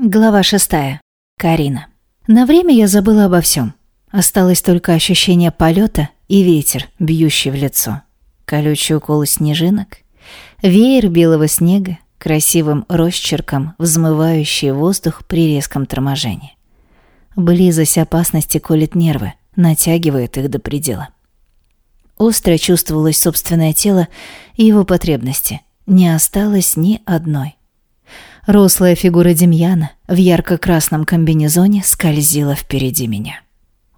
Глава шестая. Карина. На время я забыла обо всем. Осталось только ощущение полета и ветер, бьющий в лицо. Колючий укол снежинок, веер белого снега, красивым росчерком взмывающий воздух при резком торможении. Близость опасности колет нервы, натягивает их до предела. Остро чувствовалось собственное тело и его потребности. Не осталось ни одной. Рослая фигура Демьяна в ярко-красном комбинезоне скользила впереди меня.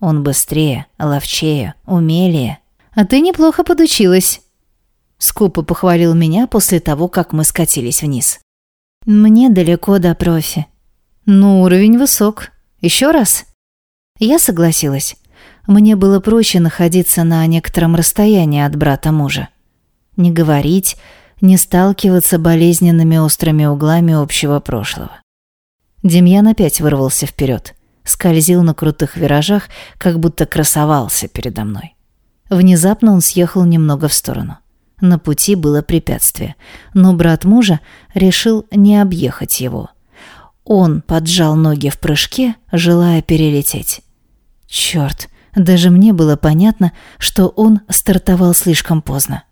Он быстрее, ловчее, умелее. «А ты неплохо подучилась», — скупо похвалил меня после того, как мы скатились вниз. «Мне далеко до профи». «Ну, уровень высок. Еще раз?» Я согласилась. Мне было проще находиться на некотором расстоянии от брата мужа. Не говорить, не сталкиваться болезненными острыми углами общего прошлого. Демьян опять вырвался вперед, скользил на крутых виражах, как будто красовался передо мной. Внезапно он съехал немного в сторону. На пути было препятствие, но брат мужа решил не объехать его. Он поджал ноги в прыжке, желая перелететь. Черт, даже мне было понятно, что он стартовал слишком поздно.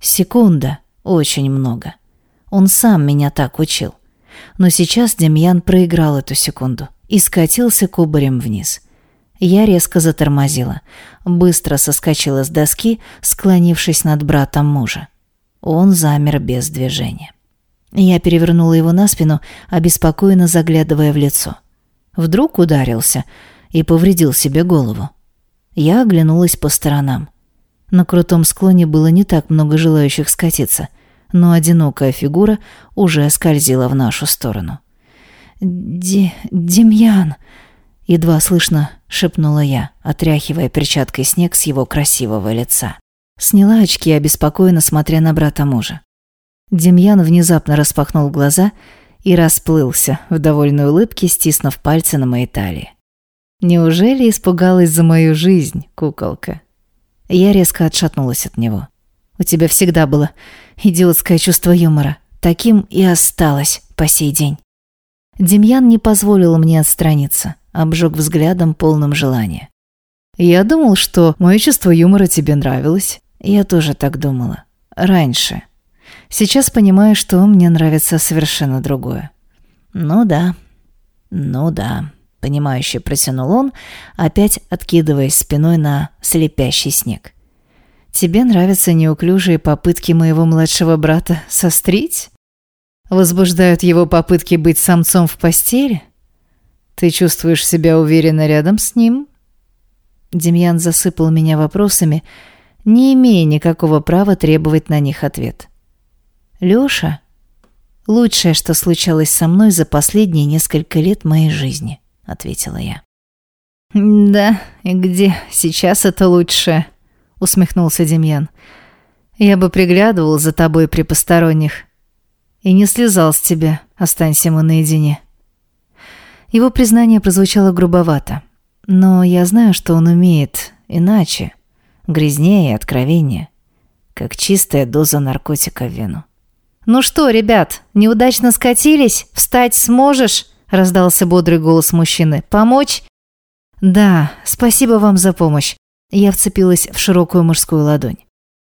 Секунда, очень много. Он сам меня так учил. Но сейчас Демьян проиграл эту секунду и скатился кубарем вниз. Я резко затормозила, быстро соскочила с доски, склонившись над братом мужа. Он замер без движения. Я перевернула его на спину, обеспокоенно заглядывая в лицо. Вдруг ударился и повредил себе голову. Я оглянулась по сторонам. На крутом склоне было не так много желающих скатиться, но одинокая фигура уже скользила в нашу сторону. «Ди... Демьян!» — едва слышно шепнула я, отряхивая перчаткой снег с его красивого лица. Сняла очки, обеспокоенно смотря на брата мужа. Демьян внезапно распахнул глаза и расплылся в довольной улыбке, стиснув пальцы на моей талии. «Неужели испугалась за мою жизнь, куколка?» Я резко отшатнулась от него. «У тебя всегда было идиотское чувство юмора. Таким и осталось по сей день». Демьян не позволил мне отстраниться, обжег взглядом полным желания. «Я думал, что мое чувство юмора тебе нравилось». Я тоже так думала. Раньше. Сейчас понимаю, что мне нравится совершенно другое. «Ну да, ну да», — понимающе протянул он, опять откидываясь спиной на слепящий снег. «Тебе нравятся неуклюжие попытки моего младшего брата сострить?» Возбуждают его попытки быть самцом в постели? Ты чувствуешь себя уверенно рядом с ним? Демьян засыпал меня вопросами, не имея никакого права требовать на них ответ. Лёша — лучшее, что случалось со мной за последние несколько лет моей жизни, — ответила я. «Да, и где сейчас это лучшее?» — усмехнулся Демьян. «Я бы приглядывал за тобой при посторонних, и не слезал с тебя. Останься мы наедине». Его признание прозвучало грубовато. Но я знаю, что он умеет иначе, грязнее и откровеннее, как чистая доза наркотика в вену. «Ну что, ребят, неудачно скатились? Встать сможешь?» – раздался бодрый голос мужчины. «Помочь?» «Да, спасибо вам за помощь». Я вцепилась в широкую мужскую ладонь.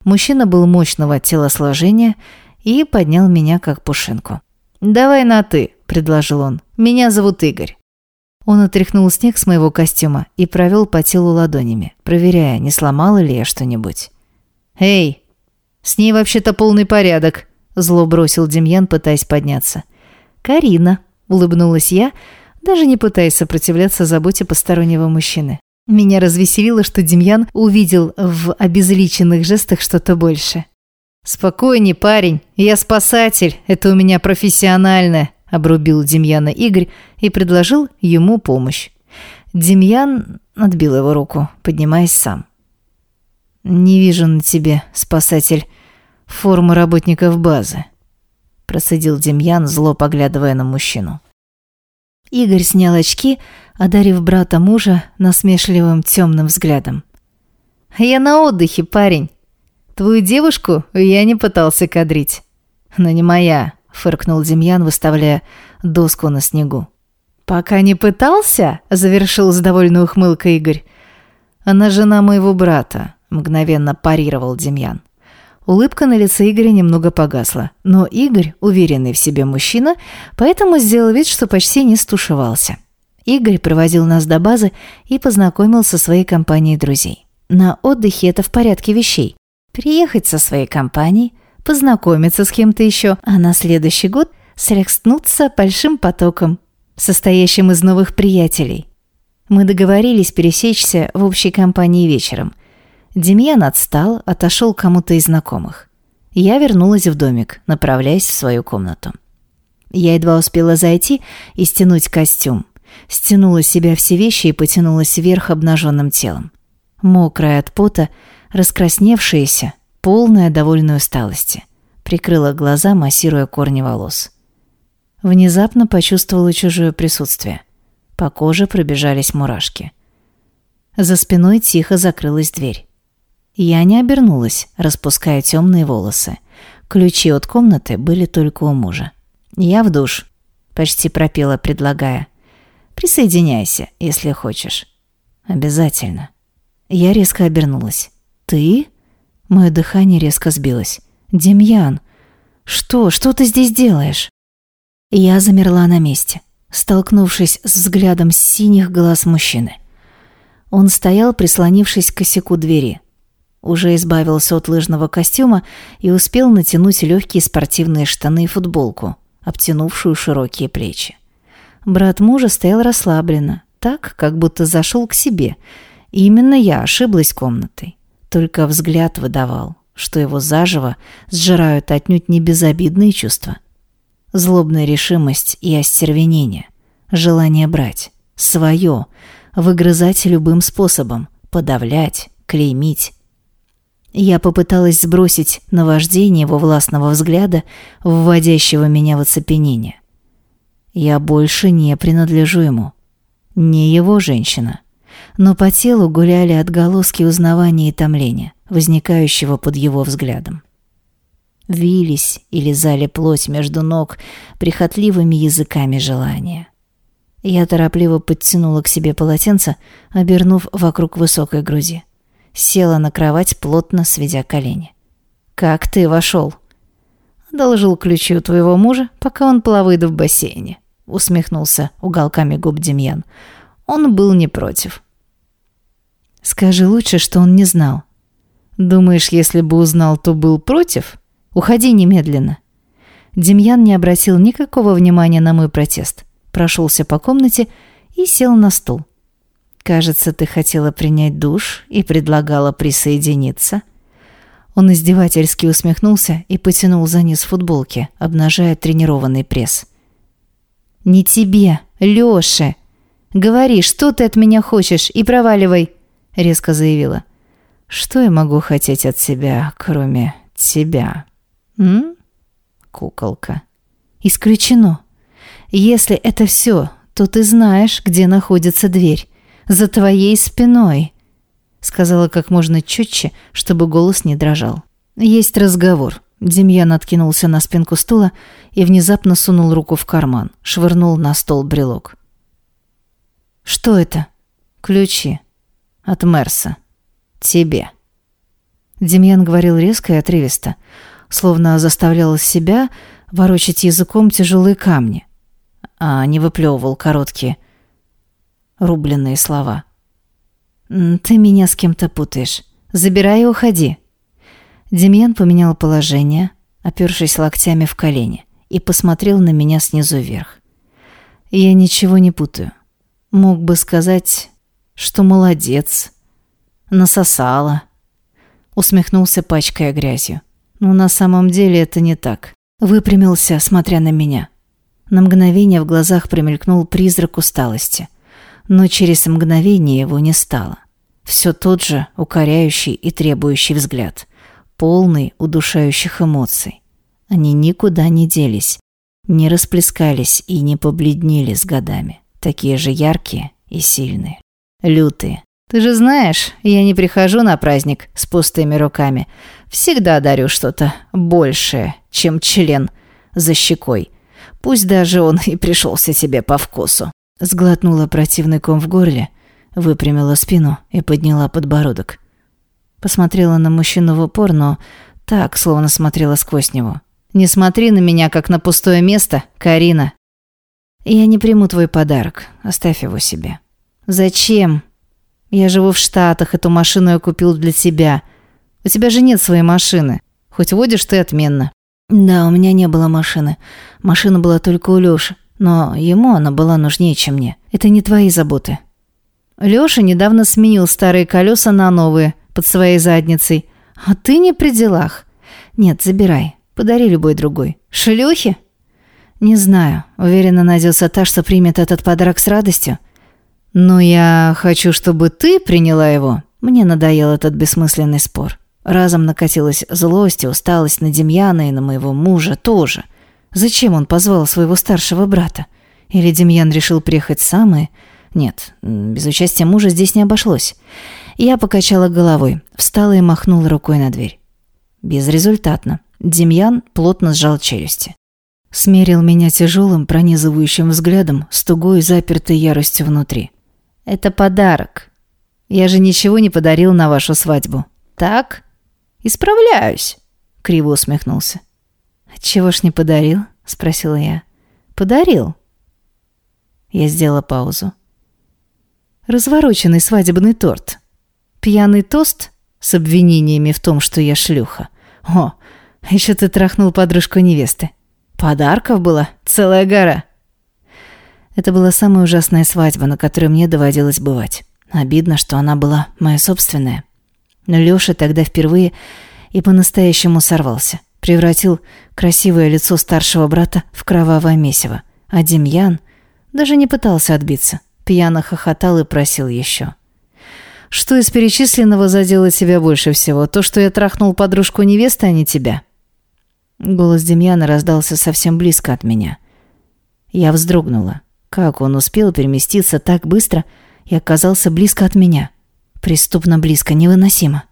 Мужчина был мощного телосложения и поднял меня как пушинку. «Давай на «ты», – предложил он. «Меня зовут Игорь». Он отряхнул снег с моего костюма и провел по телу ладонями, проверяя, не сломала ли я что-нибудь. «Эй, с ней вообще-то полный порядок», – зло бросил Демьян, пытаясь подняться. «Карина», – улыбнулась я, даже не пытаясь сопротивляться заботе постороннего мужчины. Меня развеселило, что Демьян увидел в обезличенных жестах что-то большее. «Спокойней, парень, я спасатель, это у меня профессиональное», – обрубил Демьяна Игорь и предложил ему помощь. Демьян отбил его руку, поднимаясь сам. «Не вижу на тебе, спасатель, форму работников базы», – процедил Демьян, зло поглядывая на мужчину. Игорь снял очки, одарив брата мужа насмешливым темным взглядом. «Я на отдыхе, парень. Твою девушку я не пытался кадрить. Но не моя, фыркнул Демьян, выставляя доску на снегу. «Пока не пытался?» – завершил с довольной ухмылкой Игорь. «Она жена моего брата», – мгновенно парировал Демьян. Улыбка на лице Игоря немного погасла, но Игорь, уверенный в себе мужчина, поэтому сделал вид, что почти не стушевался. Игорь проводил нас до базы и познакомил со своей компанией друзей. На отдыхе это в порядке вещей. Приехать со своей компанией, познакомиться с кем-то еще, а на следующий год срекстнуться большим потоком, состоящим из новых приятелей. Мы договорились пересечься в общей компании вечером – Демьян отстал, отошел к кому-то из знакомых. Я вернулась в домик, направляясь в свою комнату. Я едва успела зайти и стянуть костюм. Стянула с себя все вещи и потянулась вверх обнаженным телом. Мокрая от пота, раскрасневшаяся, полная довольной усталости. Прикрыла глаза, массируя корни волос. Внезапно почувствовала чужое присутствие. По коже пробежались мурашки. За спиной тихо закрылась дверь. Я не обернулась, распуская темные волосы. Ключи от комнаты были только у мужа. «Я в душ», — почти пропела, предлагая. «Присоединяйся, если хочешь». «Обязательно». Я резко обернулась. «Ты?» Мое дыхание резко сбилось. «Демьян! Что? Что ты здесь делаешь?» Я замерла на месте, столкнувшись с взглядом синих глаз мужчины. Он стоял, прислонившись к косяку двери, уже избавился от лыжного костюма и успел натянуть легкие спортивные штаны и футболку, обтянувшую широкие плечи. Брат мужа стоял расслабленно, так, как будто зашел к себе. И именно я ошиблась комнатой. Только взгляд выдавал, что его заживо сжирают отнюдь не безобидные чувства. Злобная решимость и остервенение, желание брать, свое, выгрызать любым способом, подавлять, клеймить, я попыталась сбросить наваждение его властного взгляда, вводящего меня в оцепенение. Я больше не принадлежу ему. Не его женщина. Но по телу гуляли отголоски узнавания и томления, возникающего под его взглядом. Вились и лизали плоть между ног прихотливыми языками желания. Я торопливо подтянула к себе полотенце, обернув вокруг высокой груди села на кровать, плотно сведя колени. «Как ты вошел?» «Одолжил ключи у твоего мужа, пока он плавает в бассейне», — усмехнулся уголками губ Демьян. Он был не против. «Скажи лучше, что он не знал. Думаешь, если бы узнал, то был против? Уходи немедленно». Демьян не обратил никакого внимания на мой протест, прошелся по комнате и сел на стул. Кажется, ты хотела принять душ и предлагала присоединиться. Он издевательски усмехнулся и потянул за низ футболки, обнажая тренированный пресс. «Не тебе, Лёше! Говори, что ты от меня хочешь, и проваливай!» — резко заявила. «Что я могу хотеть от себя, кроме тебя?» «М? Куколка». «Исключено. Если это все, то ты знаешь, где находится дверь за твоей спиной», — сказала как можно четче, чтобы голос не дрожал. «Есть разговор». Демьян откинулся на спинку стула и внезапно сунул руку в карман, швырнул на стол брелок. «Что это?» «Ключи. От Мерса. Тебе». Демьян говорил резко и отрывисто, словно заставлял себя ворочать языком тяжелые камни, а не выплевывал короткие рубленные слова. «Ты меня с кем-то путаешь. Забирай и уходи». Демьян поменял положение, опершись локтями в колени, и посмотрел на меня снизу вверх. «Я ничего не путаю. Мог бы сказать, что молодец. Насосала». Усмехнулся, пачкая грязью. «Но на самом деле это не так». Выпрямился, смотря на меня. На мгновение в глазах промелькнул призрак усталости но через мгновение его не стало. Все тот же укоряющий и требующий взгляд, полный удушающих эмоций. Они никуда не делись, не расплескались и не побледнели с годами. Такие же яркие и сильные. Лютые. Ты же знаешь, я не прихожу на праздник с пустыми руками. Всегда дарю что-то большее, чем член за щекой. Пусть даже он и пришелся тебе по вкусу. Сглотнула противный ком в горле, выпрямила спину и подняла подбородок. Посмотрела на мужчину в упор, но так, словно смотрела сквозь него. «Не смотри на меня, как на пустое место, Карина!» «Я не приму твой подарок. Оставь его себе». «Зачем? Я живу в Штатах, эту машину я купил для тебя. У тебя же нет своей машины. Хоть водишь ты отменно». «Да, у меня не было машины. Машина была только у Лёши. Но ему она была нужнее, чем мне. Это не твои заботы». Лёша недавно сменил старые колеса на новые, под своей задницей. А ты не при делах. Нет, забирай. Подари любой другой. Шлюхи? Не знаю. Уверена, найдется та, что примет этот подарок с радостью. Но я хочу, чтобы ты приняла его. Мне надоел этот бессмысленный спор. Разом накатилась злость и усталость на Демьяна и на моего мужа тоже. Зачем он позвал своего старшего брата? Или Демьян решил приехать сам и... Нет, без участия мужа здесь не обошлось. Я покачала головой, встала и махнула рукой на дверь. Безрезультатно. Демьян плотно сжал челюсти. Смерил меня тяжелым, пронизывающим взглядом с тугой запертой яростью внутри. «Это подарок. Я же ничего не подарил на вашу свадьбу. Так? Исправляюсь!» Криво усмехнулся. «Чего ж не подарил?» — спросила я. «Подарил». Я сделала паузу. «Развороченный свадебный торт. Пьяный тост с обвинениями в том, что я шлюха. О, еще ты трахнул подружку невесты. Подарков было целая гора». Это была самая ужасная свадьба, на которой мне доводилось бывать. Обидно, что она была моя собственная. Но Лёша тогда впервые и по-настоящему сорвался превратил красивое лицо старшего брата в кровавое месиво, а Демьян даже не пытался отбиться, пьяно хохотал и просил еще. «Что из перечисленного задело тебя больше всего? То, что я трахнул подружку невесты, а не тебя?» Голос Демьяна раздался совсем близко от меня. Я вздрогнула. Как он успел переместиться так быстро и оказался близко от меня? Преступно близко, невыносимо.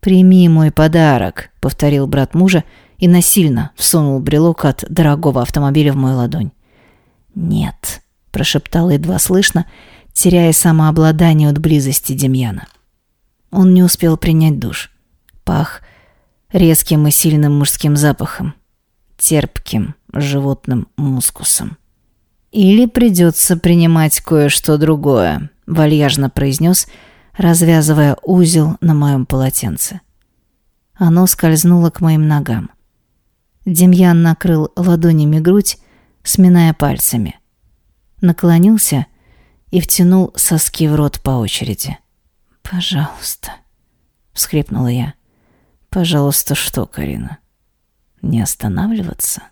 «Прими мой подарок», — повторил брат мужа и насильно всунул брелок от дорогого автомобиля в мою ладонь. «Нет», — прошептал едва слышно, теряя самообладание от близости Демьяна. Он не успел принять душ. Пах резким и сильным мужским запахом, терпким животным мускусом. «Или придется принимать кое-что другое», — вальяжно произнес развязывая узел на моем полотенце. Оно скользнуло к моим ногам. Демьян накрыл ладонями грудь, сминая пальцами. Наклонился и втянул соски в рот по очереди. «Пожалуйста», — всхлипнула я. «Пожалуйста, что, Карина? Не останавливаться?»